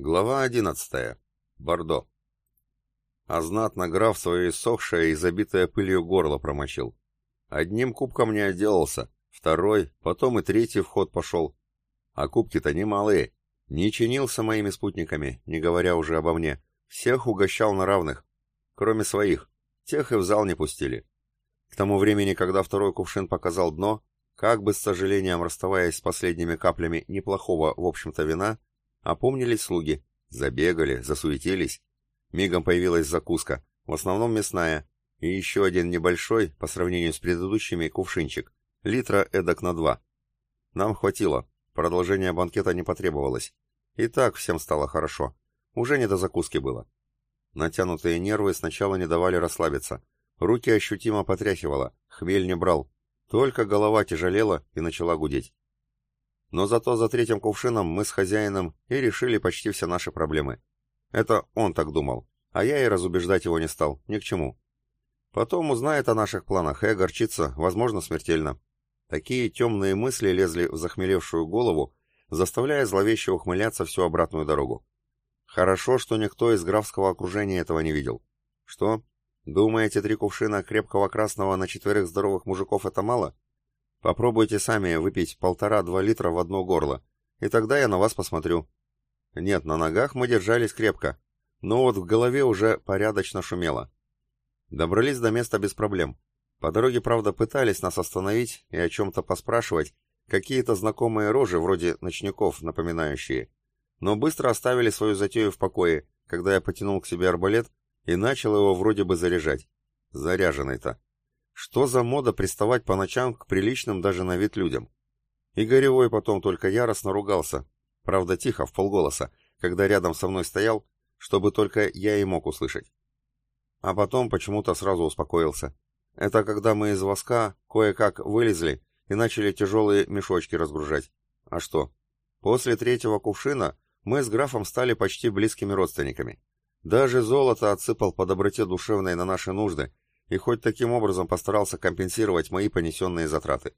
Глава одиннадцатая. Бордо. А знатно граф свое иссохшее и забитое пылью горло промочил. Одним кубком не отделался, второй, потом и третий в ход пошел. А кубки-то немалые. Не чинился моими спутниками, не говоря уже обо мне. Всех угощал на равных, кроме своих. Тех и в зал не пустили. К тому времени, когда второй кувшин показал дно, как бы с сожалением расставаясь с последними каплями неплохого, в общем-то, вина, Опомнились слуги, забегали, засуетились. Мигом появилась закуска, в основном мясная, и еще один небольшой, по сравнению с предыдущими, кувшинчик, литра эдак на два. Нам хватило, продолжение банкета не потребовалось. И так всем стало хорошо, уже не до закуски было. Натянутые нервы сначала не давали расслабиться, руки ощутимо потряхивало, хмель не брал, только голова тяжелела и начала гудеть. Но зато за третьим кувшином мы с хозяином и решили почти все наши проблемы. Это он так думал, а я и разубеждать его не стал, ни к чему. Потом узнает о наших планах и огорчится, возможно, смертельно. Такие темные мысли лезли в захмелевшую голову, заставляя зловеще ухмыляться всю обратную дорогу. Хорошо, что никто из графского окружения этого не видел. Что? Думаете, три кувшина крепкого красного на четверых здоровых мужиков это мало? Попробуйте сами выпить полтора-два литра в одно горло, и тогда я на вас посмотрю. Нет, на ногах мы держались крепко, но вот в голове уже порядочно шумело. Добрались до места без проблем. По дороге, правда, пытались нас остановить и о чем-то поспрашивать, какие-то знакомые рожи, вроде ночников, напоминающие. Но быстро оставили свою затею в покое, когда я потянул к себе арбалет и начал его вроде бы заряжать. Заряженный-то. Что за мода приставать по ночам к приличным даже на вид людям? И Горевой потом только яростно ругался, правда тихо, в полголоса, когда рядом со мной стоял, чтобы только я и мог услышать. А потом почему-то сразу успокоился. Это когда мы из воска кое-как вылезли и начали тяжелые мешочки разгружать. А что? После третьего кувшина мы с графом стали почти близкими родственниками. Даже золото отсыпал по доброте душевной на наши нужды, и хоть таким образом постарался компенсировать мои понесенные затраты.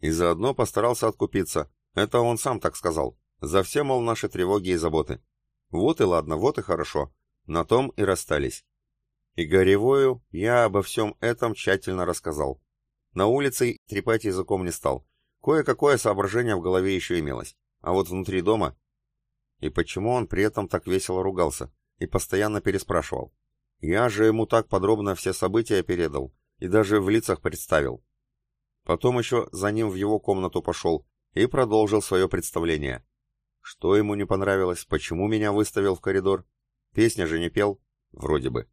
И заодно постарался откупиться, это он сам так сказал, за все, мол, наши тревоги и заботы. Вот и ладно, вот и хорошо, на том и расстались. И Горевою я обо всем этом тщательно рассказал. На улице трепать языком не стал, кое-какое соображение в голове еще имелось, а вот внутри дома... И почему он при этом так весело ругался и постоянно переспрашивал? Я же ему так подробно все события передал и даже в лицах представил. Потом еще за ним в его комнату пошел и продолжил свое представление. Что ему не понравилось, почему меня выставил в коридор? Песня же не пел? Вроде бы.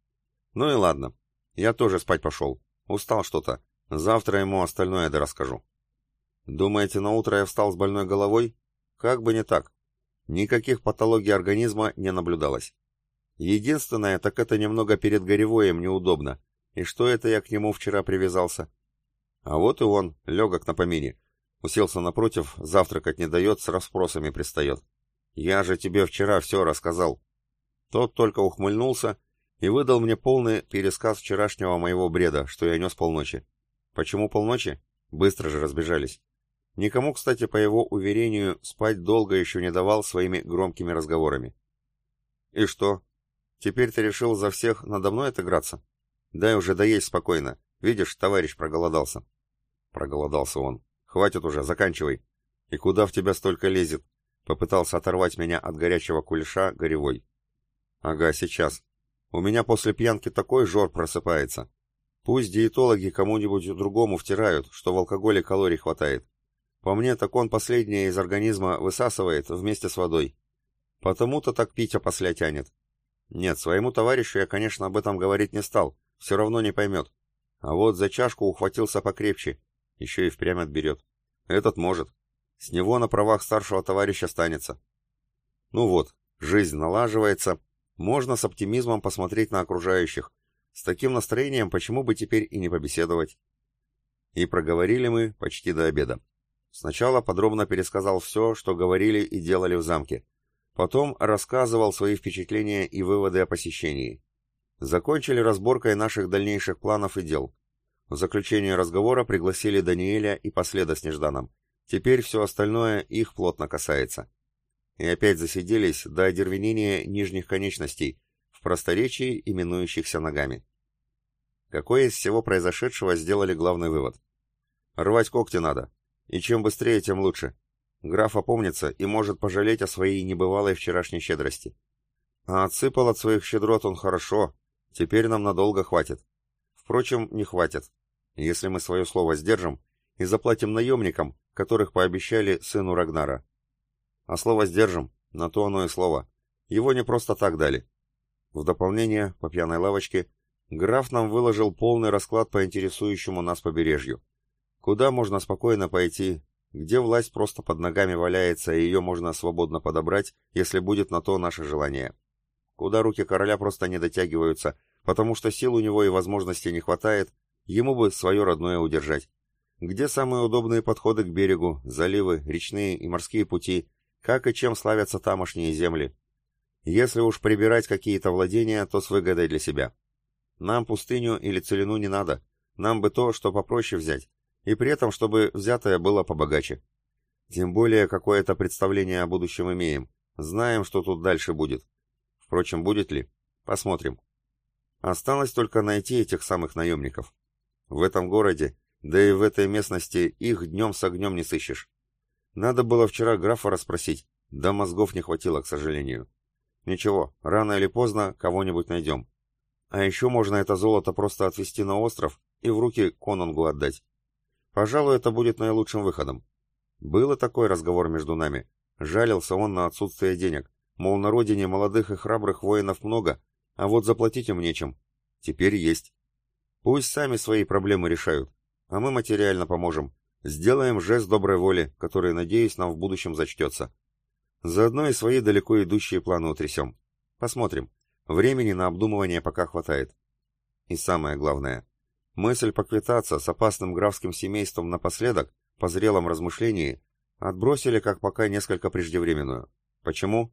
Ну и ладно. Я тоже спать пошел. Устал что-то. Завтра ему остальное да расскажу. Думаете, на утро я встал с больной головой? Как бы не так. Никаких патологий организма не наблюдалось. Единственное, так это немного перед горевоем неудобно. И что это я к нему вчера привязался? А вот и он, легок на помине. Уселся напротив, завтракать не дает, с расспросами пристает. Я же тебе вчера все рассказал. Тот только ухмыльнулся и выдал мне полный пересказ вчерашнего моего бреда, что я нес полночи. Почему полночи? Быстро же разбежались. Никому, кстати, по его уверению, спать долго еще не давал своими громкими разговорами. И что, Теперь ты решил за всех надо мной отыграться? Дай уже доесть спокойно. Видишь, товарищ проголодался. Проголодался он. Хватит уже, заканчивай. И куда в тебя столько лезет? Попытался оторвать меня от горячего кулеша горевой. Ага, сейчас. У меня после пьянки такой жор просыпается. Пусть диетологи кому-нибудь другому втирают, что в алкоголе калорий хватает. По мне, так он последнее из организма высасывает вместе с водой. Потому-то так пить опосля тянет. Нет, своему товарищу я, конечно, об этом говорить не стал, все равно не поймет. А вот за чашку ухватился покрепче, еще и впрямь отберет. Этот может. С него на правах старшего товарища станется. Ну вот, жизнь налаживается, можно с оптимизмом посмотреть на окружающих. С таким настроением почему бы теперь и не побеседовать? И проговорили мы почти до обеда. Сначала подробно пересказал все, что говорили и делали в замке. Потом рассказывал свои впечатления и выводы о посещении. Закончили разборкой наших дальнейших планов и дел. В заключение разговора пригласили Даниэля и последа с Нежданом. Теперь все остальное их плотно касается. и опять засиделись до одервенения нижних конечностей, в просторечии именующихся ногами. Какой из всего произошедшего сделали главный вывод? Рвать когти надо, и чем быстрее, тем лучше. Граф опомнится и может пожалеть о своей небывалой вчерашней щедрости. А отсыпал от своих щедрот он хорошо, теперь нам надолго хватит. Впрочем, не хватит, если мы свое слово сдержим и заплатим наемникам, которых пообещали сыну Рагнара. А слово сдержим, на то оно и слово. Его не просто так дали. В дополнение, по пьяной лавочке, граф нам выложил полный расклад по интересующему нас побережью. Куда можно спокойно пойти, где власть просто под ногами валяется, и ее можно свободно подобрать, если будет на то наше желание. Куда руки короля просто не дотягиваются, потому что сил у него и возможностей не хватает, ему бы свое родное удержать. Где самые удобные подходы к берегу, заливы, речные и морские пути, как и чем славятся тамошние земли. Если уж прибирать какие-то владения, то с выгодой для себя. Нам пустыню или целину не надо, нам бы то, что попроще взять, и при этом, чтобы взятое было побогаче. Тем более, какое-то представление о будущем имеем, знаем, что тут дальше будет. Впрочем, будет ли? Посмотрим. Осталось только найти этих самых наемников. В этом городе, да и в этой местности их днем с огнем не сыщешь. Надо было вчера графа расспросить, да мозгов не хватило, к сожалению. Ничего, рано или поздно кого-нибудь найдем. А еще можно это золото просто отвезти на остров и в руки конунгу отдать. Пожалуй, это будет наилучшим выходом. Был и такой разговор между нами. Жалился он на отсутствие денег. Мол, на родине молодых и храбрых воинов много, а вот заплатить им нечем. Теперь есть. Пусть сами свои проблемы решают, а мы материально поможем, Сделаем жест доброй воли, который, надеюсь, нам в будущем зачтется. Заодно и свои далеко идущие планы утрясем. Посмотрим. Времени на обдумывание пока хватает. И самое главное. Мысль поквитаться с опасным графским семейством напоследок, по зрелом размышлении, отбросили как пока несколько преждевременную. Почему?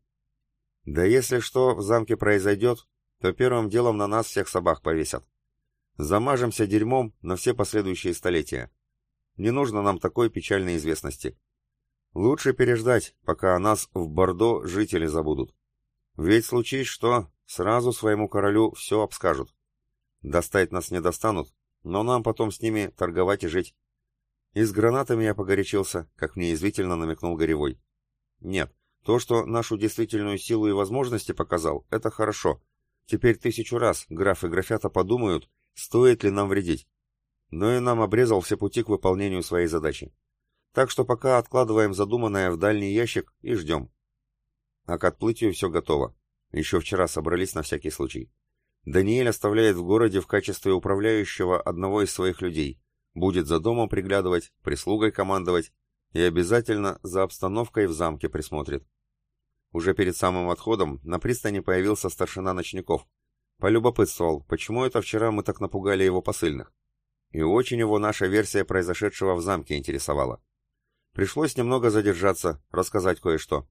Да если что в замке произойдет, то первым делом на нас всех собак повесят. Замажемся дерьмом на все последующие столетия. Не нужно нам такой печальной известности. Лучше переждать, пока о нас в Бордо жители забудут. Ведь случись что, сразу своему королю все обскажут. Достать нас не достанут, но нам потом с ними торговать и жить. И с гранатами я погорячился, как мне извительно намекнул Горевой. Нет, то, что нашу действительную силу и возможности показал, это хорошо. Теперь тысячу раз граф и графята подумают, стоит ли нам вредить но и нам обрезал все пути к выполнению своей задачи. Так что пока откладываем задуманное в дальний ящик и ждем. А к отплытию все готово. Еще вчера собрались на всякий случай. Даниэль оставляет в городе в качестве управляющего одного из своих людей. Будет за домом приглядывать, прислугой командовать и обязательно за обстановкой в замке присмотрит. Уже перед самым отходом на пристани появился старшина ночников. Полюбопытствовал, почему это вчера мы так напугали его посыльных. И очень его наша версия произошедшего в замке интересовала. Пришлось немного задержаться, рассказать кое-что.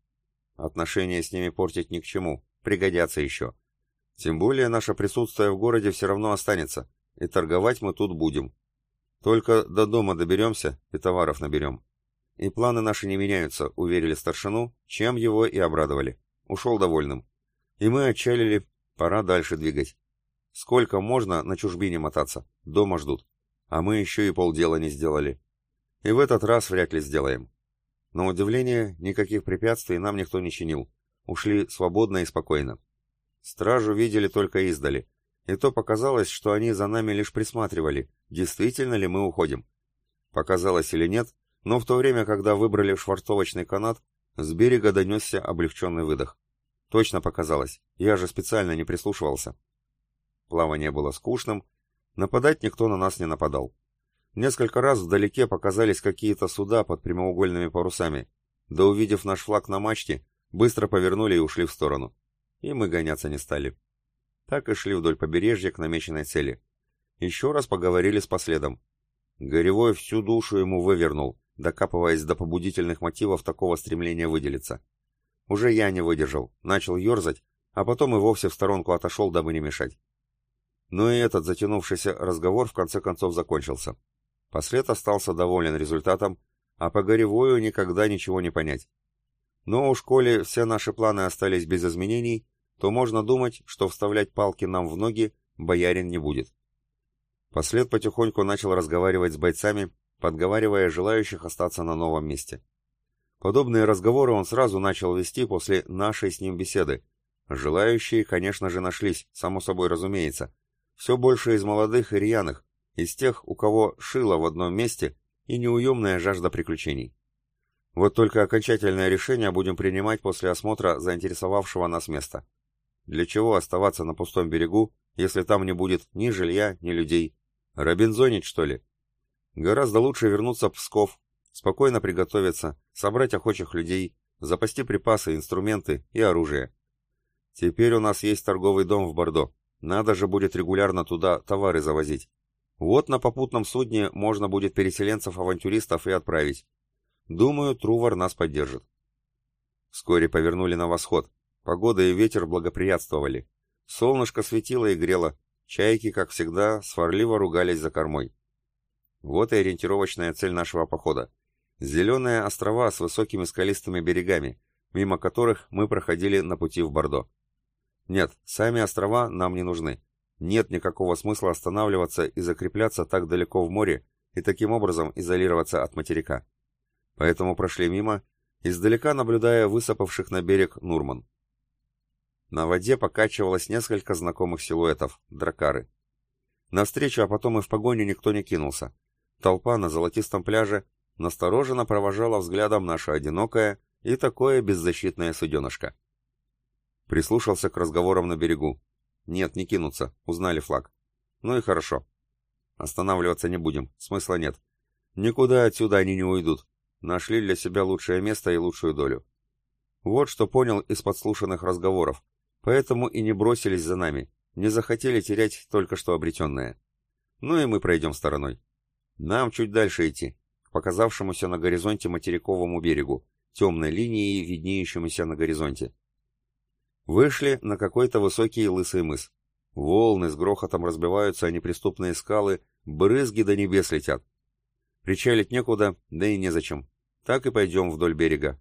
Отношения с ними портить ни к чему, пригодятся еще. Тем более наше присутствие в городе все равно останется, и торговать мы тут будем. Только до дома доберемся и товаров наберем. И планы наши не меняются, уверили старшину, чем его и обрадовали. Ушел довольным. И мы отчалили, пора дальше двигать. Сколько можно на чужбине мотаться, дома ждут а мы еще и полдела не сделали. И в этот раз вряд ли сделаем. На удивление, никаких препятствий нам никто не чинил. Ушли свободно и спокойно. Стражу видели только издали, и то показалось, что они за нами лишь присматривали, действительно ли мы уходим. Показалось или нет, но в то время, когда выбрали швартовочный канат, с берега донесся облегченный выдох. Точно показалось, я же специально не прислушивался. Плавание было скучным, Нападать никто на нас не нападал. Несколько раз вдалеке показались какие-то суда под прямоугольными парусами, да увидев наш флаг на мачте, быстро повернули и ушли в сторону. И мы гоняться не стали. Так и шли вдоль побережья к намеченной цели. Еще раз поговорили с последом. Горевой всю душу ему вывернул, докапываясь до побудительных мотивов такого стремления выделиться. Уже я не выдержал, начал ерзать, а потом и вовсе в сторонку отошел, дабы не мешать. Но и этот затянувшийся разговор в конце концов закончился. Послед остался доволен результатом, а по Горевою никогда ничего не понять. Но уж коли все наши планы остались без изменений, то можно думать, что вставлять палки нам в ноги боярин не будет. Послед потихоньку начал разговаривать с бойцами, подговаривая желающих остаться на новом месте. Подобные разговоры он сразу начал вести после нашей с ним беседы. Желающие, конечно же, нашлись, само собой разумеется. Все больше из молодых и рьяных, из тех, у кого шило в одном месте и неуемная жажда приключений. Вот только окончательное решение будем принимать после осмотра заинтересовавшего нас места. Для чего оставаться на пустом берегу, если там не будет ни жилья, ни людей? Робинзонить, что ли? Гораздо лучше вернуться в Псков, спокойно приготовиться, собрать охочих людей, запасти припасы, инструменты и оружие. Теперь у нас есть торговый дом в Бордо. Надо же будет регулярно туда товары завозить. Вот на попутном судне можно будет переселенцев-авантюристов и отправить. Думаю, Трувор нас поддержит. Вскоре повернули на восход. Погода и ветер благоприятствовали. Солнышко светило и грело. Чайки, как всегда, сварливо ругались за кормой. Вот и ориентировочная цель нашего похода. Зеленые острова с высокими скалистыми берегами, мимо которых мы проходили на пути в Бордо. Нет, сами острова нам не нужны. Нет никакого смысла останавливаться и закрепляться так далеко в море и таким образом изолироваться от материка поэтому прошли мимо, издалека наблюдая высыпавших на берег Нурман. На воде покачивалось несколько знакомых силуэтов, дракары. Навстречу, а потом и в погоню никто не кинулся. Толпа на золотистом пляже настороженно провожала взглядом наше одинокое и такое беззащитное суденышко. Прислушался к разговорам на берегу. Нет, не кинутся, узнали флаг. Ну и хорошо. Останавливаться не будем, смысла нет. Никуда отсюда они не уйдут, Нашли для себя лучшее место и лучшую долю. Вот что понял из подслушанных разговоров. Поэтому и не бросились за нами, не захотели терять только что обретенное. Ну и мы пройдем стороной. Нам чуть дальше идти, к показавшемуся на горизонте материковому берегу, темной линии, виднеющемуся на горизонте. Вышли на какой-то высокий лысый мыс. Волны с грохотом разбиваются о неприступные скалы, брызги до небес летят. Причалить некуда, да и незачем. Так и пойдем вдоль берега.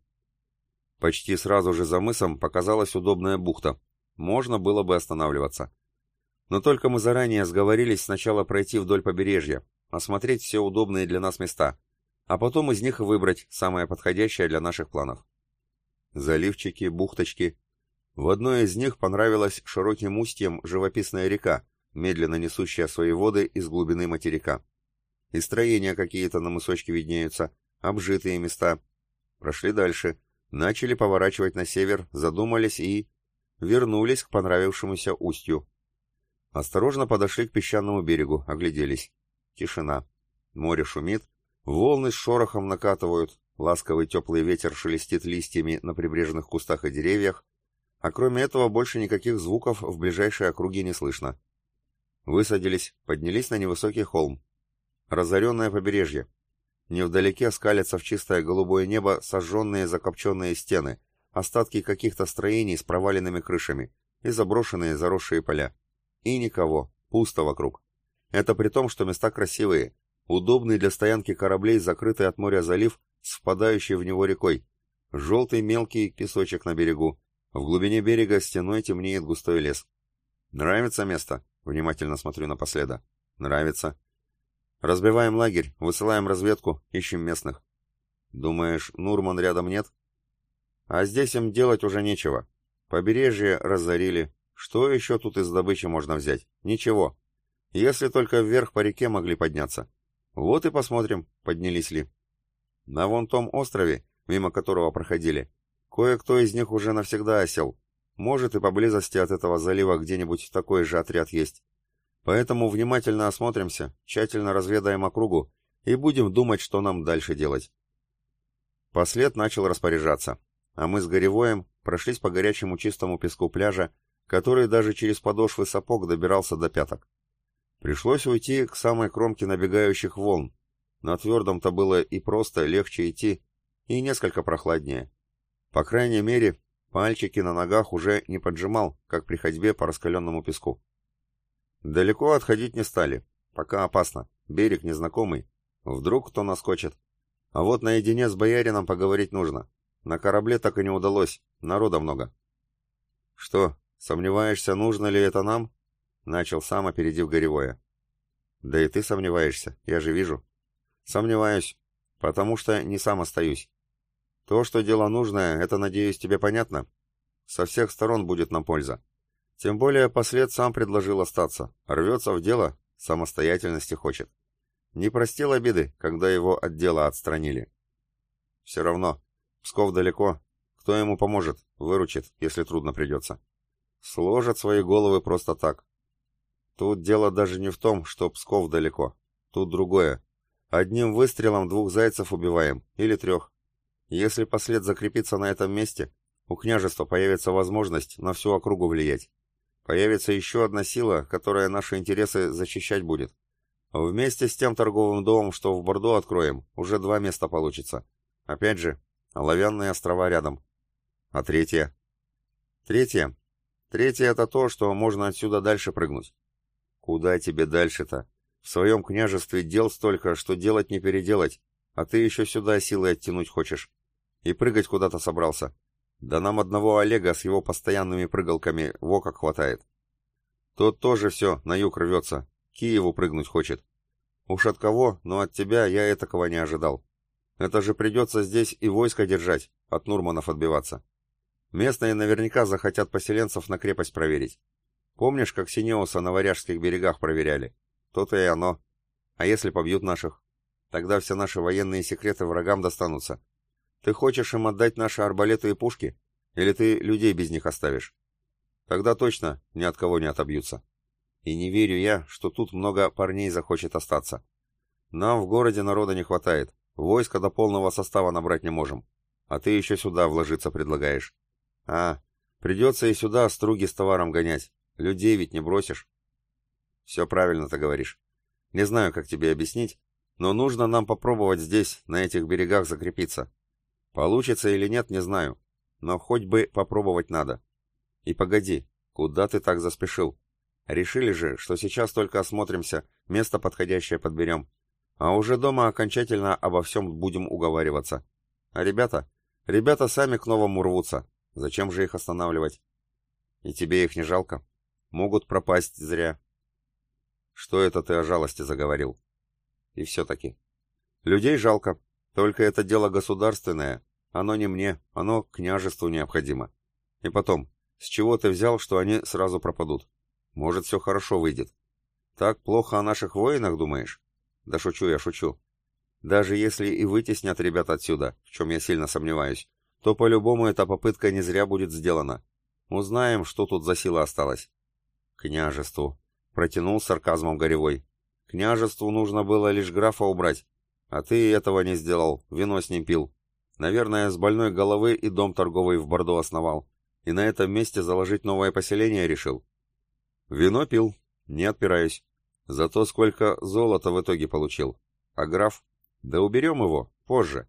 Почти сразу же за мысом показалась удобная бухта. Можно было бы останавливаться. Но только мы заранее сговорились сначала пройти вдоль побережья, осмотреть все удобные для нас места, а потом из них выбрать самое подходящее для наших планов. Заливчики, бухточки. В одной из них понравилась широким устьем живописная река, медленно несущая свои воды из глубины материка. И строения какие-то на мысочке виднеются, обжитые места. Прошли дальше, начали поворачивать на север, задумались и... вернулись к понравившемуся устью. Осторожно подошли к песчаному берегу, огляделись. Тишина. Море шумит, волны с шорохом накатывают, ласковый теплый ветер шелестит листьями на прибрежных кустах и деревьях, а кроме этого больше никаких звуков в ближайшей округе не слышно. Высадились, поднялись на невысокий холм. Разоренное побережье, Невдалеке скалятся в чистое голубое небо сожженные закопченные стены, остатки каких-то строений с проваленными крышами и заброшенные заросшие поля. И никого, пусто вокруг. Это при том, что места красивые, удобный для стоянки кораблей закрытый от моря залив с впадающей в него рекой, желтый мелкий песочек на берегу, в глубине берега стеной темнеет густой лес. «Нравится место?» — внимательно смотрю напоследок. «Нравится. Разбиваем лагерь, высылаем разведку, ищем местных. Думаешь, Нурман рядом нет? А здесь им делать уже нечего. Побережье разорили. Что еще тут из добычи можно взять? Ничего. Если только вверх по реке могли подняться. Вот и посмотрим, поднялись ли. На вон том острове, мимо которого проходили, кое-кто из них уже навсегда осел. Может и поблизости от этого залива где-нибудь такой же отряд есть. Поэтому внимательно осмотримся, тщательно разведаем округу и будем думать, что нам дальше делать. Послед начал распоряжаться, а мы с Горевоем прошлись по горячему чистому песку пляжа, который даже через подошвы сапог добирался до пяток. Пришлось уйти к самой кромке набегающих волн. На твердом-то было и просто легче идти, и несколько прохладнее. По крайней мере, пальчики на ногах уже не поджимал, как при ходьбе по раскаленному песку. Далеко отходить не стали. Пока опасно. Берег незнакомый. Вдруг кто наскочит. А вот наедине с боярином поговорить нужно. На корабле так и не удалось, народа много. Что, сомневаешься, нужно ли это нам? Начал сам, опередив Горевое. Да и ты сомневаешься, я же вижу. Сомневаюсь, потому что не сам остаюсь. То, что дело нужное, это, надеюсь, тебе понятно? Со всех сторон будет нам польза. Тем более послед сам предложил остаться. Рвется в дело, самостоятельности хочет. Не простил обиды, когда его от дела отстранили. Все равно, Псков далеко. Кто ему поможет, выручит, если трудно придется. Сложат свои головы просто так. Тут дело даже не в том, что Псков далеко. Тут другое. Одним выстрелом двух зайцев убиваем, или трех. Если послед закрепится на этом месте, у княжества появится возможность на всю округу влиять. Появится еще одна сила, которая наши интересы защищать будет. Вместе с тем торговым домом, что в Бордо откроем, уже два места получится. Опять же, оловянные острова рядом. А третье? Третье? Третье — это то, что можно отсюда дальше прыгнуть. Куда тебе дальше-то? В своем княжестве дел столько, что делать не переделать, а ты еще сюда силой оттянуть хочешь. И прыгать куда-то собрался. Да нам одного Олега с его постоянными прыгалками во как хватает. Тот тоже все, на юг рвется, Киеву прыгнуть хочет. Уж от кого, но от тебя я этакого не ожидал. Это же придется здесь и войско держать, от Нурманов отбиваться. Местные наверняка захотят поселенцев на крепость проверить. Помнишь, как Синеуса на Варяжских берегах проверяли? То-то и оно. А если побьют наших? Тогда все наши военные секреты врагам достанутся. Ты хочешь им отдать наши арбалеты и пушки? Или ты людей без них оставишь? Тогда точно ни от кого не отобьются. И не верю я, что тут много парней захочет остаться. Нам в городе народа не хватает. Войска до полного состава набрать не можем. А ты еще сюда вложиться предлагаешь. А, придется и сюда струги с товаром гонять. Людей ведь не бросишь. Все правильно ты говоришь. Не знаю, как тебе объяснить, но нужно нам попробовать здесь, на этих берегах, закрепиться. Получится или нет, не знаю, но хоть бы попробовать надо. И погоди, куда ты так заспешил? Решили же, что сейчас только осмотримся, место подходящее подберем. А уже дома окончательно обо всем будем уговариваться. А ребята? Ребята сами к новому рвутся. Зачем же их останавливать? И тебе их не жалко? Могут пропасть зря. Что это ты о жалости заговорил? И все-таки. Людей жалко. Только это дело государственное. Оно не мне, оно княжеству необходимо. И потом, с чего ты взял, что они сразу пропадут? Может, все хорошо выйдет. Так плохо о наших воинах думаешь? Да шучу я, шучу. Даже если и вытеснят ребят отсюда, в чем я сильно сомневаюсь, то по-любому эта попытка не зря будет сделана. Узнаем, что тут за сила осталась. Княжеству. Протянул сарказмом Горевой. Княжеству нужно было лишь графа убрать. А ты этого не сделал, вино с ним пил. Наверное, с больной головы и дом торговый в Бордо основал. И на этом месте заложить новое поселение решил. Вино пил, не отпираюсь. Зато сколько золота в итоге получил. А граф? Да уберем его, позже.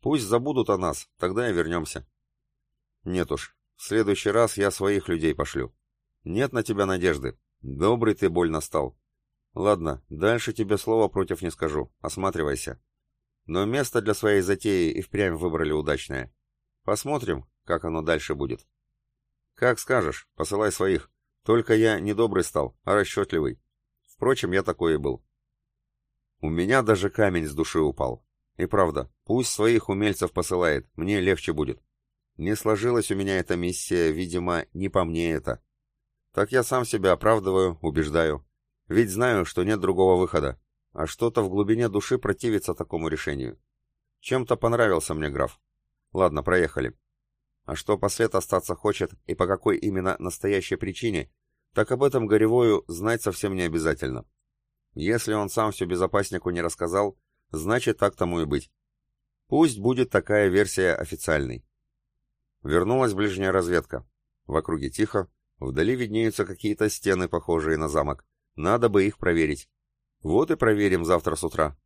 Пусть забудут о нас, тогда и вернемся. Нет уж, в следующий раз я своих людей пошлю. Нет на тебя надежды. Добрый ты больно стал. Ладно, дальше тебе слова против не скажу. Осматривайся. Но место для своей затеи и впрямь выбрали удачное. Посмотрим, как оно дальше будет. Как скажешь, посылай своих. Только я не добрый стал, а расчетливый. Впрочем, я такой и был. У меня даже камень с души упал. И правда, пусть своих умельцев посылает, мне легче будет. Не сложилась у меня эта миссия, видимо, не по мне это. Так я сам себя оправдываю, убеждаю. Ведь знаю, что нет другого выхода. А что-то в глубине души противится такому решению. Чем-то понравился мне граф. Ладно, проехали. А что послед остаться хочет и по какой именно настоящей причине, так об этом Горевою знать совсем не обязательно. Если он сам все безопаснику не рассказал, значит так тому и быть. Пусть будет такая версия официальной. Вернулась ближняя разведка. В округе тихо, вдали виднеются какие-то стены, похожие на замок. Надо бы их проверить. Вот и проверим завтра с утра.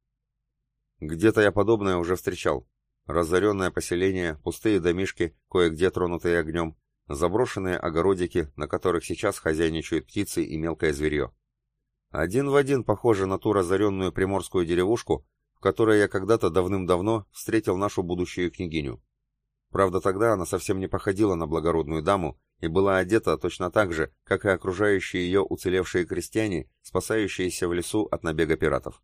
Где-то я подобное уже встречал. Разоренное поселение, пустые домишки, кое-где тронутые огнем, заброшенные огородики, на которых сейчас хозяйничают птицы и мелкое зверье. Один в один похоже на ту разоренную приморскую деревушку, в которой я когда-то давным-давно встретил нашу будущую княгиню. Правда, тогда она совсем не походила на благородную даму и была одета точно так же, как и окружающие ее уцелевшие крестьяне, спасающиеся в лесу от набега пиратов.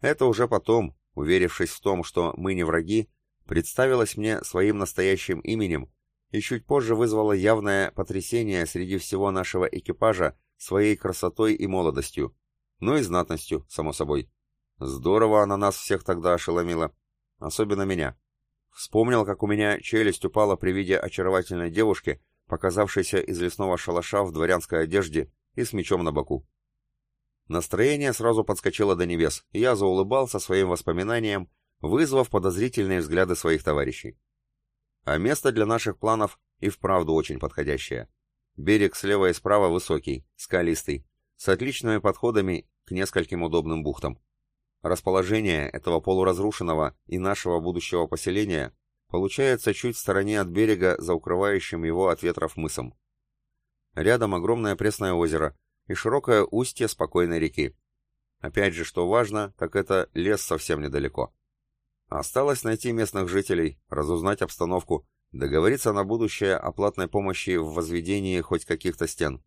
Это уже потом, уверившись в том, что мы не враги, представилась мне своим настоящим именем и чуть позже вызвала явное потрясение среди всего нашего экипажа своей красотой и молодостью, ну и знатностью, само собой. Здорово она нас всех тогда ошеломила, особенно меня. Вспомнил, как у меня челюсть упала при виде очаровательной девушки, показавшейся из лесного шалаша в дворянской одежде и с мечом на боку. Настроение сразу подскочило до небес, и я заулыбался своим воспоминаниям, вызвав подозрительные взгляды своих товарищей. А место для наших планов и вправду очень подходящее. Берег слева и справа высокий, скалистый, с отличными подходами к нескольким удобным бухтам. Расположение этого полуразрушенного и нашего будущего поселения получается чуть в стороне от берега за укрывающим его от ветров мысом. Рядом огромное пресное озеро и широкое устье спокойной реки. Опять же, что важно, так это лес совсем недалеко. Осталось найти местных жителей, разузнать обстановку, договориться на будущее о платной помощи в возведении хоть каких-то стен.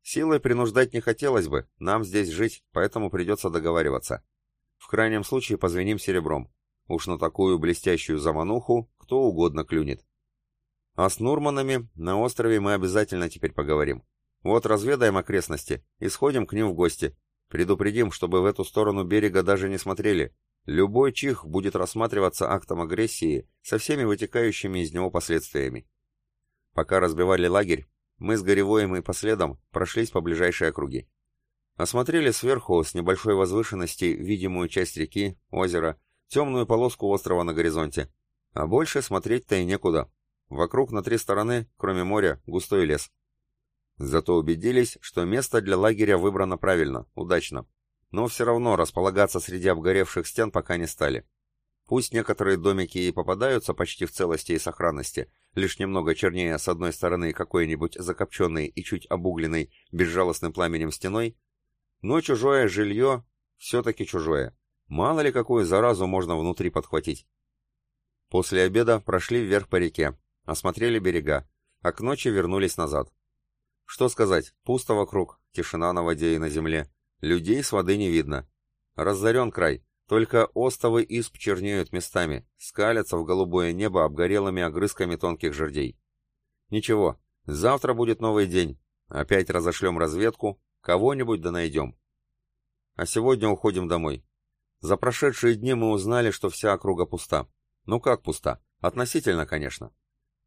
Силой принуждать не хотелось бы, нам здесь жить, поэтому придется договариваться. В крайнем случае позвоним серебром. Уж на такую блестящую замануху кто угодно клюнет. А с Нурманами на острове мы обязательно теперь поговорим. Вот разведаем окрестности и сходим к ним в гости. Предупредим, чтобы в эту сторону берега даже не смотрели, Любой чих будет рассматриваться актом агрессии со всеми вытекающими из него последствиями. Пока разбивали лагерь, мы с Горевоем и последом прошлись по ближайшей округе. Осмотрели сверху, с небольшой возвышенности, видимую часть реки, озера, темную полоску острова на горизонте. А больше смотреть-то и некуда. Вокруг на три стороны, кроме моря, густой лес. Зато убедились, что место для лагеря выбрано правильно, удачно но все равно располагаться среди обгоревших стен пока не стали. Пусть некоторые домики и попадаются почти в целости и сохранности, лишь немного чернее с одной стороны какой-нибудь закопченной и чуть обугленной безжалостным пламенем стеной, но чужое жилье все-таки чужое. Мало ли какую заразу можно внутри подхватить. После обеда прошли вверх по реке, осмотрели берега, а к ночи вернулись назад. Что сказать, пусто вокруг, тишина на воде и на земле. Людей с воды не видно. Разорен край, только остовы исп чернеют местами, скалятся в голубое небо обгорелыми огрызками тонких жердей. Ничего, завтра будет новый день. Опять разошлем разведку, кого-нибудь да найдем. А сегодня уходим домой. За прошедшие дни мы узнали, что вся округа пуста. Ну как пуста? Относительно, конечно.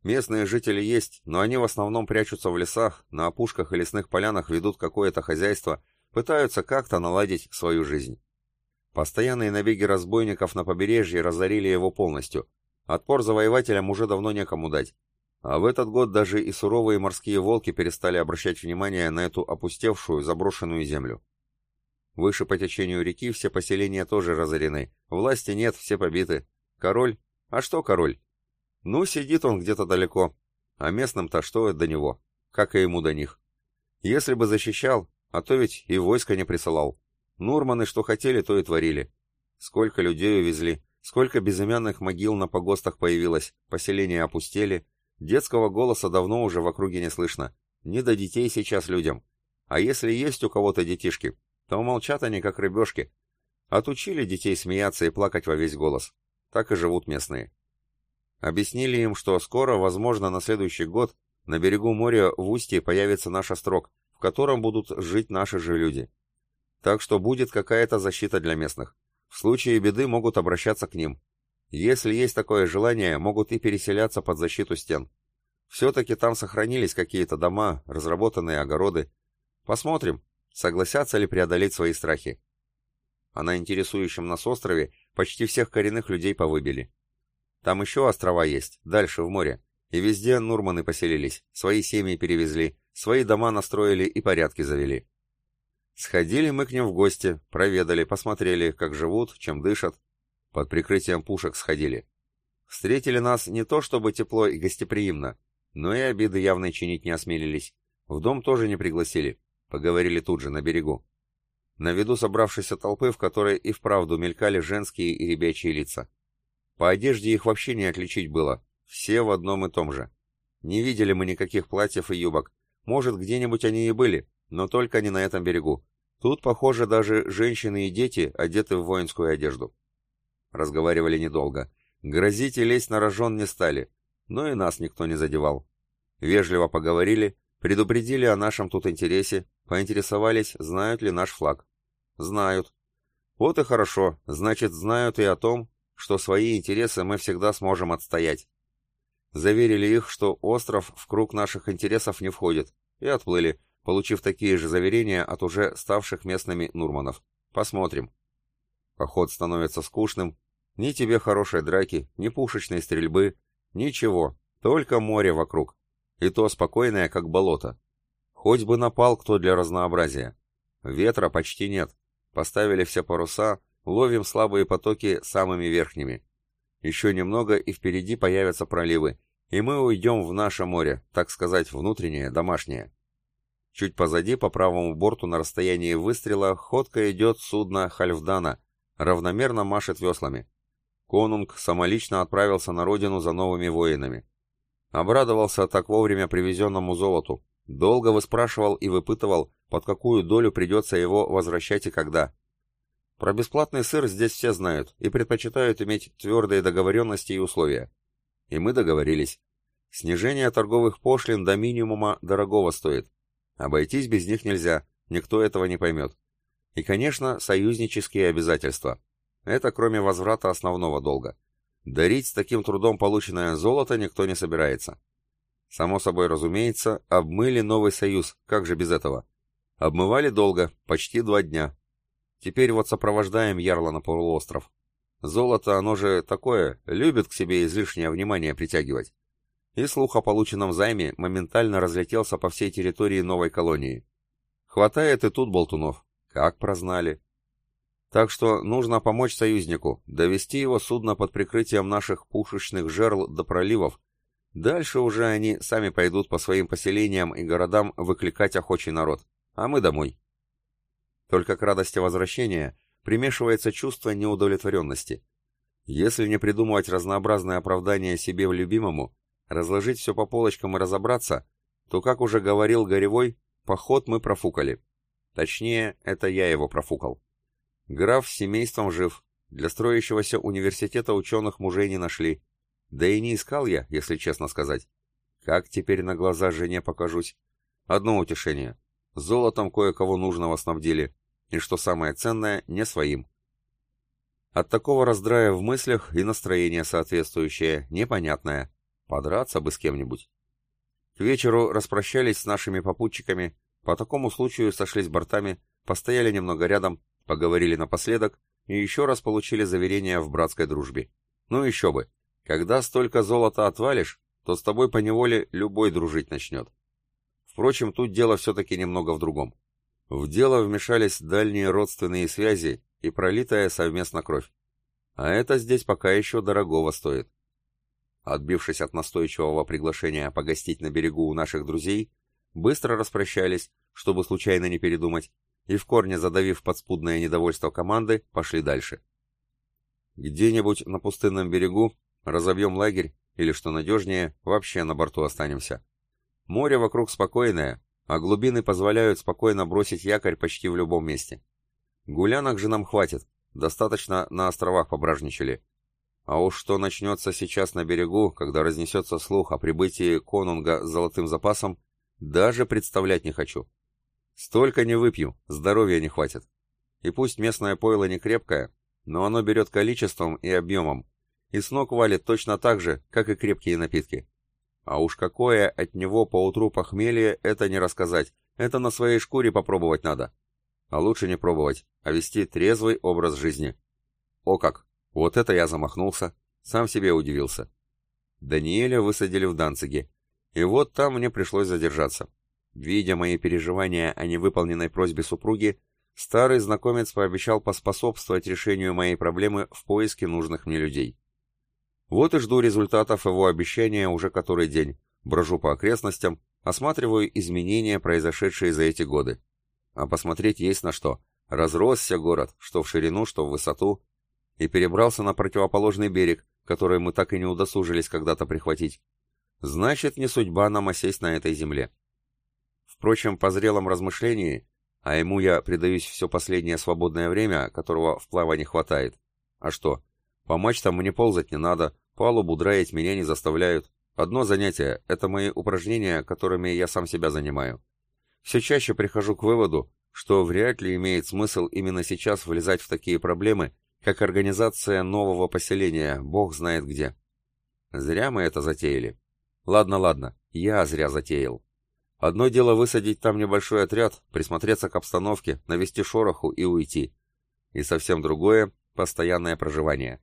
Местные жители есть, но они в основном прячутся в лесах, на опушках и лесных полянах ведут какое-то хозяйство Пытаются как-то наладить свою жизнь. Постоянные набеги разбойников на побережье разорили его полностью. Отпор завоевателям уже давно некому дать. А в этот год даже и суровые морские волки перестали обращать внимание на эту опустевшую, заброшенную землю. Выше по течению реки все поселения тоже разорены. Власти нет, все побиты. Король? А что король? Ну, сидит он где-то далеко. А местным-то что до него? Как и ему до них. Если бы защищал, а то ведь и войска не присылал. Нурманы что хотели, то и творили. Сколько людей увезли, сколько безымянных могил на погостах появилось, поселения опустели. Детского голоса давно уже в округе не слышно. Не до детей сейчас людям. А если есть у кого-то детишки, то молчат они, как рыбешки. Отучили детей смеяться и плакать во весь голос. Так и живут местные. Объяснили им, что скоро, возможно, на следующий год на берегу моря в устье появится наш острог, котором будут жить наши же люди. Так что будет какая-то защита для местных. В случае беды могут обращаться к ним. Если есть такое желание, могут и переселяться под защиту стен. Все-таки там сохранились какие-то дома, разработанные огороды. Посмотрим, согласятся ли преодолеть свои страхи. А на интересующем нас острове почти всех коренных людей повыбили. Там еще острова есть, дальше в море. И везде нурманы поселились, свои семьи перевезли, Свои дома настроили и порядки завели. Сходили мы к ним в гости, проведали, посмотрели, как живут, чем дышат. Под прикрытием пушек сходили. Встретили нас не то чтобы тепло и гостеприимно, но и обиды явно чинить не осмелились. В дом тоже не пригласили. Поговорили тут же, на берегу. На виду собравшейся толпы, в которой и вправду мелькали женские и ребячие лица. По одежде их вообще не отличить было. все в одном и том же. Не видели мы никаких платьев и юбок. Может, где-нибудь они и были, но только не на этом берегу. Тут, похоже, даже женщины и дети одеты в воинскую одежду. Разговаривали недолго. Грозить и лезть на рожон не стали, но и нас никто не задевал. Вежливо поговорили, предупредили о нашем тут интересе, поинтересовались, знают ли наш флаг. Знают. Вот и хорошо, значит, знают и о том, что свои интересы мы всегда сможем отстоять. Заверили их, что остров в круг наших интересов не входит, и отплыли, получив такие же заверения от уже ставших местными Нурманов. Посмотрим. Поход становится скучным. Ни тебе хорошей драки, ни пушечной стрельбы, ничего, только море вокруг. И то спокойное, как болото. Хоть бы напал кто для разнообразия. Ветра почти нет. Поставили все паруса, ловим слабые потоки самыми верхними. Еще немного, и впереди появятся проливы, и мы уйдем в наше море, так сказать, внутреннее, домашнее. Чуть позади, по правому борту, на расстоянии выстрела, ходка идет судно Хальфдана, равномерно машет веслами. Конунг самолично отправился на родину за новыми воинами. Обрадовался так вовремя привезенному золоту, долго выспрашивал и выпытывал, под какую долю придется его возвращать и когда. Про бесплатный сыр здесь все знают и предпочитают иметь твердые договоренности и условия. И мы договорились. Снижение торговых пошлин до минимума дорогого стоит, Обойтись без них нельзя, никто этого не поймет. И, конечно, союзнические обязательства. Это кроме возврата основного долга. Дарить с таким трудом полученное золото никто не собирается. Само собой разумеется, обмыли новый союз, как же без этого? Обмывали долго, почти два дня. Теперь вот сопровождаем Ярла на полуостров. Золото, оно же такое, любит к себе излишнее внимание притягивать и слух о полученном займе моментально разлетелся по всей территории новой колонии. Хватает и тут болтунов. Как прознали. Так что нужно помочь союзнику, довести его судно под прикрытием наших пушечных жерл до проливов. Дальше уже они сами пойдут по своим поселениям и городам выкликать охочий народ. А мы домой. Только к радости возвращения примешивается чувство неудовлетворенности. Если не придумывать разнообразные оправдания себе в любимому, разложить все по полочкам и разобраться, то, как уже говорил Горевой, поход мы профукали. Точнее, это я его профукал. Граф с семейством жив, для строящегося университета ученых мужей не нашли. Да и не искал я, если честно сказать. Как теперь на глаза жене покажусь? Одно утешение. Золотом кое-кого нужного снабдили. И что самое ценное, не своим. От такого раздрая в мыслях и настроение соответствующее, непонятное. Подраться бы с кем-нибудь. К вечеру распрощались с нашими попутчиками, по такому случаю сошлись бортами, постояли немного рядом, поговорили напоследок и еще раз получили заверение в братской дружбе. Ну еще бы, когда столько золота отвалишь, то с тобой поневоле любой дружить начнет. Впрочем, тут дело все-таки немного в другом. В дело вмешались дальние родственные связи и пролитая совместно кровь. А это здесь пока еще дорогого стоит. Отбившись от настойчивого приглашения погостить на берегу у наших друзей, быстро распрощались, чтобы случайно не передумать, и в корне задавив подспудное недовольство команды, пошли дальше. Где-нибудь на пустынном берегу разобьем лагерь, или, что надежнее, вообще на борту останемся. Море вокруг спокойное, а глубины позволяют спокойно бросить якорь почти в любом месте. Гулянок же нам хватит, достаточно на островах пображничали, а уж что начнется сейчас на берегу, когда разнесется слух о прибытии конунга с золотым запасом, даже представлять не хочу. Столько не выпью, здоровья не хватит. И пусть местное пойло не крепкое, но оно берет количеством и объемом, и с ног валит точно так же, как и крепкие напитки. А уж какое от него поутру похмелье, это не рассказать, это на своей шкуре попробовать надо. А лучше не пробовать, а вести трезвый образ жизни. О как! Вот это я замахнулся, сам себе удивился. Даниэля высадили в Данциге, и вот там мне пришлось задержаться. Видя мои переживания о невыполненной просьбе супруги, старый знакомец пообещал поспособствовать решению моей проблемы в поиске нужных мне людей. Вот и жду результатов его обещания уже который день, брожу по окрестностям, осматриваю изменения, произошедшие за эти годы. А посмотреть есть на что. Разросся город, что в ширину, что в высоту, и перебрался на противоположный берег, которые мы так и не удосужились когда-то прихватить. Значит, не судьба нам осесть на этой земле. Впрочем, по зрелом размышлении, а ему я предаюсь все последнее свободное время, которого в плавании хватает. А что? По мачтам мне ползать не надо, палубу драить меня не заставляют. Одно занятие — это мои упражнения, которыми я сам себя занимаю. Все чаще прихожу к выводу, что вряд ли имеет смысл именно сейчас влезать в такие проблемы, как организация нового поселения, бог знает где. Зря мы это затеяли. Ладно, ладно, я зря затеял. Одно дело высадить там небольшой отряд, присмотреться к обстановке, навести шороху и уйти. И совсем другое — постоянное проживание.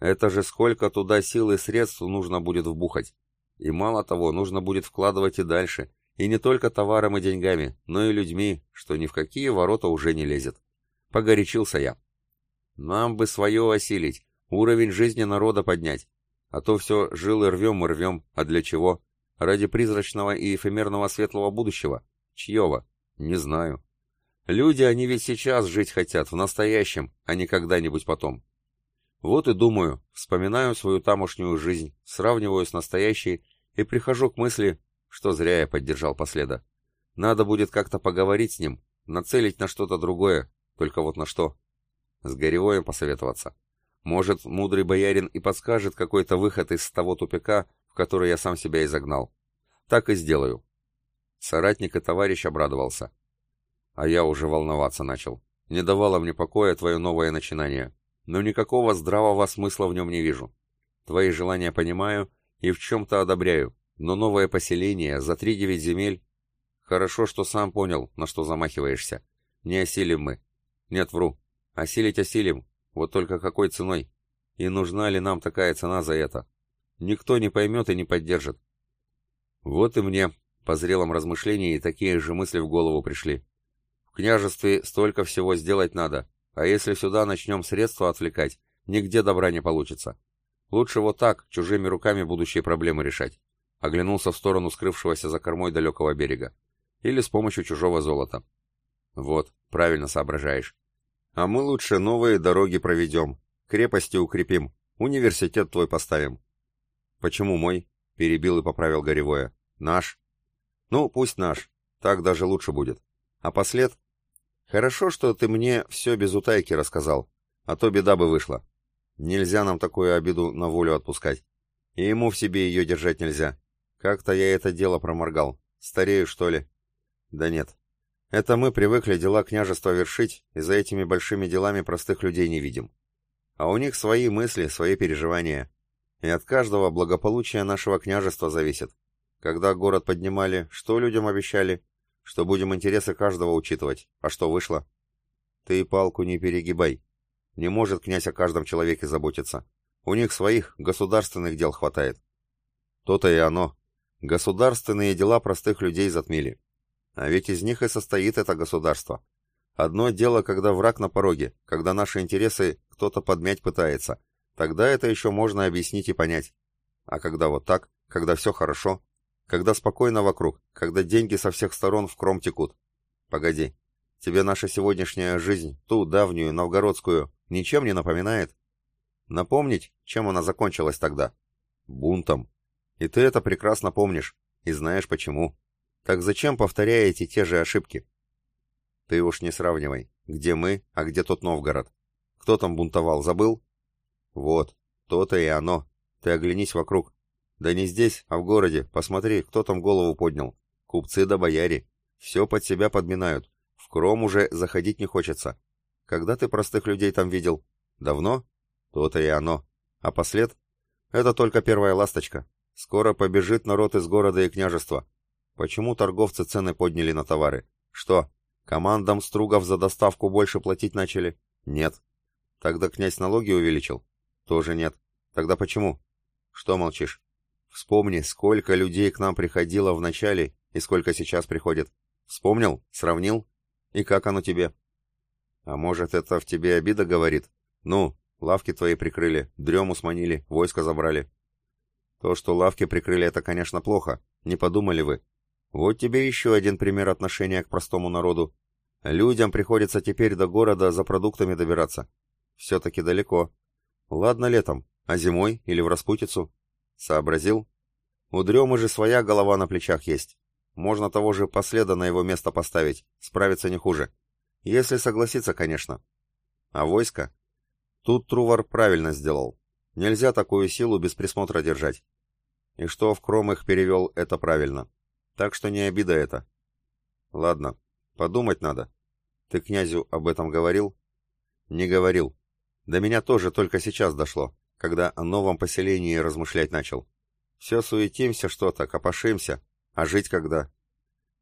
Это же сколько туда сил и средств нужно будет вбухать. И мало того, нужно будет вкладывать и дальше, и не только товаром и деньгами, но и людьми, что ни в какие ворота уже не лезет. Погорячился я. Нам бы свое осилить, уровень жизни народа поднять. А то все жилы рвем и рвем, а для чего? Ради призрачного и эфемерного светлого будущего? Чьего? Не знаю. Люди, они ведь сейчас жить хотят, в настоящем, а не когда-нибудь потом. Вот и думаю, вспоминаю свою тамошнюю жизнь, сравниваю с настоящей и прихожу к мысли, что зря я поддержал последа. Надо будет как-то поговорить с ним, нацелить на что-то другое, только вот на что. С Горевоем посоветоваться. Может, мудрый боярин и подскажет какой-то выход из того тупика, в который я сам себя изогнал. Так и сделаю. Соратник и товарищ обрадовался. А я уже волноваться начал. Не давало мне покоя твое новое начинание. Но никакого здравого смысла в нем не вижу. Твои желания понимаю и в чем-то одобряю, но новое поселение за три девять земель... Хорошо, что сам понял, на что замахиваешься. Не осилим мы. Нет, вру. Осилить осилим. Вот только какой ценой? И нужна ли нам такая цена за это? Никто не поймет и не поддержит. Вот и мне, по зрелом размышлении, такие же мысли в голову пришли. В княжестве столько всего сделать надо, а если сюда начнем средства отвлекать, нигде добра не получится. Лучше вот так, чужими руками будущие проблемы решать оглянулся в сторону скрывшегося за кормой далекого берега. Или с помощью чужого золота. Вот, правильно соображаешь. А мы лучше новые дороги проведем, крепости укрепим, университет твой поставим. Почему мой? Перебил и поправил Горевое. Наш. Ну, пусть наш. Так даже лучше будет. А послед? Хорошо, что ты мне все без утайки рассказал, а то беда бы вышла. Нельзя нам такую обиду на волю отпускать. И ему в себе ее держать нельзя. Как-то я это дело проморгал. Старею, что ли? Да нет. Это мы привыкли дела княжества вершить, и за этими большими делами простых людей не видим. А у них свои мысли, свои переживания. И от каждого благополучия нашего княжества зависит. Когда город поднимали, что людям обещали? Что будем интересы каждого учитывать. А что вышло? Ты палку не перегибай. Не может князь о каждом человеке заботиться. У них своих, государственных дел хватает. То-то и оно. Государственные дела простых людей затмили. А ведь из них и состоит это государство. Одно дело, когда враг на пороге, когда наши интересы кто-то подмять пытается. Тогда это еще можно объяснить и понять. А когда вот так, когда все хорошо, когда спокойно вокруг, когда деньги со всех сторон в кром текут. Погоди, тебе наша сегодняшняя жизнь, ту давнюю, новгородскую, ничем не напоминает? Напомнить, чем она закончилась тогда? Бунтом. И ты это прекрасно помнишь, и знаешь почему. Так зачем повторяете те же ошибки? Ты уж не сравнивай, где мы, а где тот Новгород. Кто там бунтовал, забыл? Вот, то-то и оно. Ты оглянись вокруг. Да не здесь, а в городе. Посмотри, кто там голову поднял. Купцы да бояре. Все под себя подминают. В кром уже заходить не хочется. Когда ты простых людей там видел? Давно? То-то и оно. А послед? Это только первая ласточка. Скоро побежит народ из города и княжества. Почему торговцы цены подняли на товары? Что, командам стругов за доставку больше платить начали? Нет. Тогда князь налоги увеличил? Тоже нет. Тогда почему? Что молчишь? Вспомни, сколько людей к нам приходило в начале и сколько сейчас приходит. Вспомнил? Сравнил? И как оно тебе? А может, это в тебе обида говорит? Ну, лавки твои прикрыли, дрему сманили, войско забрали. То, что лавки прикрыли, это, конечно, плохо. Не подумали вы. Вот тебе еще один пример отношения к простому народу. Людям приходится теперь до города за продуктами добираться. Все-таки далеко. Ладно летом, А зимой или в распутицу? Сообразил? У дремы же своя голова на плечах есть. Можно того же последа на его место поставить, справиться не хуже. Если согласиться, конечно. А войско? Тут Трувар правильно сделал. Нельзя такую силу без присмотра держать. И что в Кром их перевел, это правильно. Так что не обида это. Ладно, подумать надо. Ты князю об этом говорил? Не говорил. До меня тоже только сейчас дошло, когда о новом поселении размышлять начал. Все суетимся что-то, копошимся, а жить когда?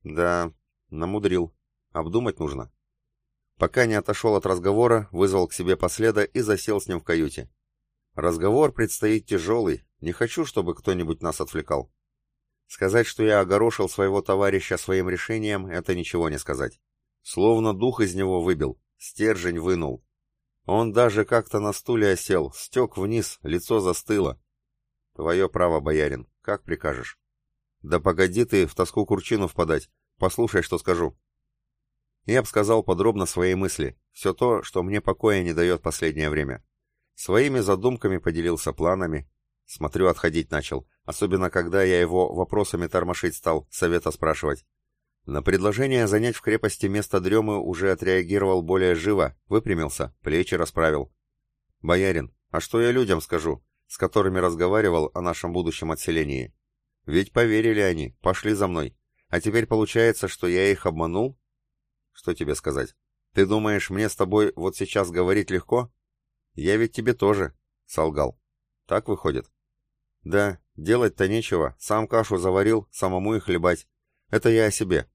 Да, намудрил. Обдумать нужно. Пока не отошел от разговора, вызвал к себе последа и засел с ним в каюте. Разговор предстоит тяжелый, не хочу, чтобы кто-нибудь нас отвлекал. Сказать, что я огорошил своего товарища своим решением, это ничего не сказать. Словно дух из него выбил, стержень вынул. Он даже как-то на стуле осел, стек вниз, лицо застыло. Твое право, боярин, как прикажешь. Да погоди ты в тоску курчину впадать, послушай, что скажу. Я обсказал подробно свои мысли, все то, что мне покоя не дает последнее время. Своими задумками поделился планами. Смотрю, отходить начал, особенно когда я его вопросами тормошить стал, совета спрашивать. На предложение занять в крепости место дремы уже отреагировал более живо, выпрямился, плечи расправил. «Боярин, а что я людям скажу, с которыми разговаривал о нашем будущем отселении? Ведь поверили они, пошли за мной. А теперь получается, что я их обманул? Что тебе сказать? Ты думаешь, мне с тобой вот сейчас говорить легко? Я ведь тебе тоже, солгал. Так выходит? Да, делать-то нечего, сам кашу заварил, самому и хлебать. Это я о себе.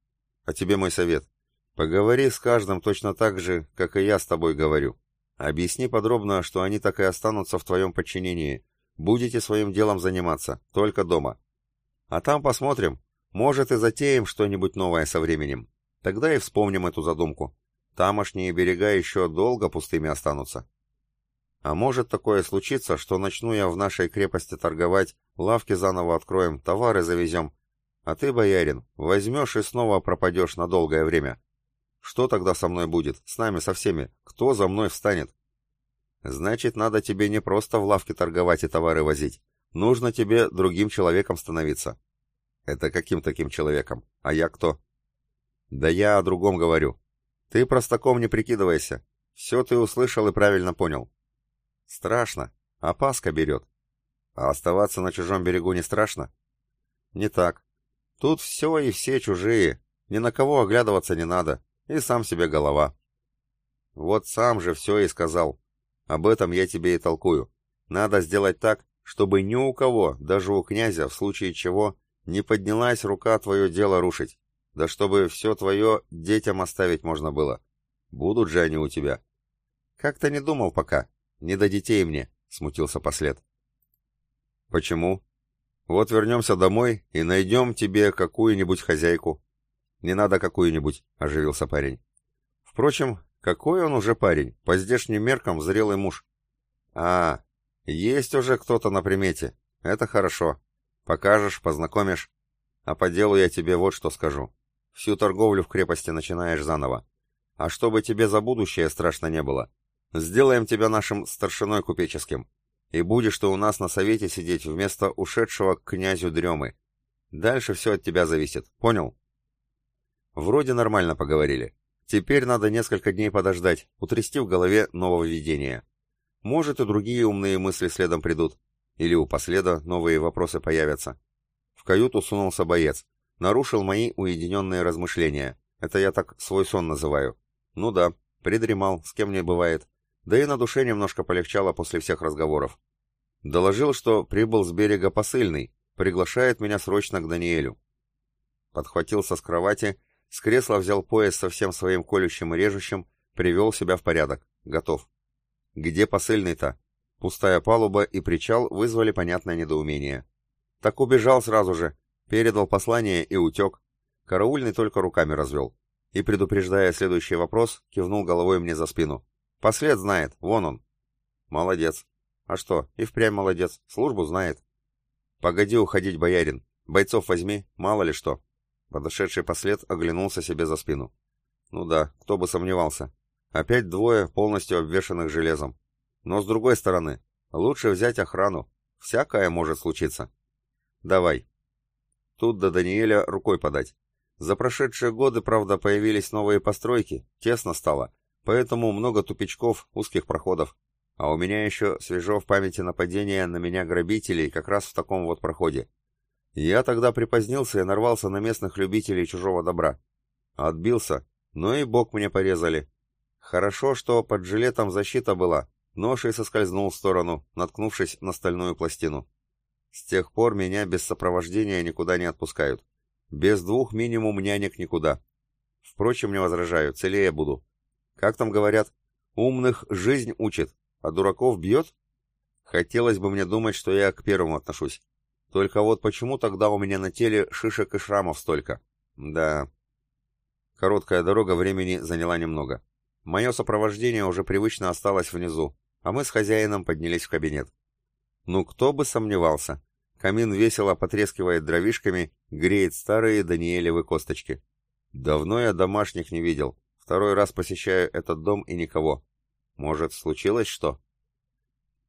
А тебе мой совет. Поговори с каждым точно так же, как и я с тобой говорю. Объясни подробно, что они так и останутся в твоем подчинении. Будете своим делом заниматься, только дома. А там посмотрим. Может и затеем что-нибудь новое со временем. Тогда и вспомним эту задумку. Тамошние берега еще долго пустыми останутся. А может такое случиться, что начну я в нашей крепости торговать, лавки заново откроем, товары завезем. А ты, боярин, возьмешь и снова пропадешь на долгое время. Что тогда со мной будет, с нами, со всеми? Кто за мной встанет? Значит, надо тебе не просто в лавке торговать и товары возить. Нужно тебе другим человеком становиться. Это каким таким человеком? А я кто? Да я о другом говорю. Ты простаком не прикидывайся. Все ты услышал и правильно понял. Страшно. Опаска берет. А оставаться на чужом берегу не страшно? Не так. Тут все и все чужие. Ни на кого оглядываться не надо. И сам себе голова. Вот сам же все и сказал. Об этом я тебе и толкую. Надо сделать так, чтобы ни у кого, даже у князя, в случае чего, не поднялась рука твое дело рушить. Да чтобы все твое детям оставить можно было. Будут же они у тебя. Как-то не думал пока. Не до детей мне, смутился послед. Почему? Вот вернемся домой и найдем тебе какую-нибудь хозяйку. Не надо какую-нибудь, оживился парень. Впрочем, какой он уже парень, по здешним меркам зрелый муж. А, есть уже кто-то на примете. Это хорошо. Покажешь, познакомишь. А по делу я тебе вот что скажу. Всю торговлю в крепости начинаешь заново. А чтобы тебе за будущее страшно не было, Сделаем тебя нашим старшиной купеческим, и будешь ты у нас на совете сидеть вместо ушедшего к князю Дремы. Дальше все от тебя зависит, понял? Вроде нормально поговорили. Теперь надо несколько дней подождать, утрясти в голове нововведение. Может и другие умные мысли следом придут, или у последа новые вопросы появятся. В каюту сунулся боец, нарушил мои уединенные размышления. Это я так свой сон называю. Ну да, придремал, с кем не бывает. Да и на душе немножко полегчало после всех разговоров. Доложил, что прибыл с берега посыльный, приглашает меня срочно к Даниэлю. Подхватился с кровати, с кресла взял пояс со всем своим колющим и режущим, привел себя в порядок. Готов. Где посыльный-то? Пустая палуба и причал вызвали понятное недоумение. Так убежал сразу же, передал послание и утек. Караульный только руками развел. И, предупреждая следующий вопрос, кивнул головой мне за спину. Послед знает, вон он. Молодец. А что, и впрямь молодец, службу знает. Погоди уходить, боярин. Бойцов возьми, мало ли что. Подошедший послед оглянулся себе за спину. Ну да, кто бы сомневался. Опять двое, полностью обвешанных железом. Но с другой стороны, Лучше взять охрану. Всякое может случиться. Давай. Тут до Даниэля рукой подать. За прошедшие годы, правда, появились новые постройки, тесно стало, поэтому много тупичков, узких проходов. А у меня еще свежо в памяти нападение на меня грабителей как раз в таком вот проходе. Я тогда припозднился и нарвался на местных любителей чужого добра. Отбился, но и бок мне порезали. Хорошо, что под жилетом защита была, нож и соскользнул в сторону, наткнувшись на стальную пластину. С тех пор меня без сопровождения никуда не отпускают. Без двух минимум нянек никуда. Впрочем, не возражаю, целее буду. Как там говорят, умных жизнь учит, а дураков бьет? Хотелось бы мне думать, что я к первому отношусь. Только вот почему тогда у меня на теле шишек и шрамов столько? Да. Короткая дорога времени заняла немного. Мое сопровождение уже привычно осталось внизу, а мы с хозяином поднялись в кабинет. Ну, кто бы сомневался. Камин весело потрескивает дровишками, греет старые Даниэлевы косточки. Давно я домашних не видел. Второй раз посещаю этот дом и никого. Может, случилось что?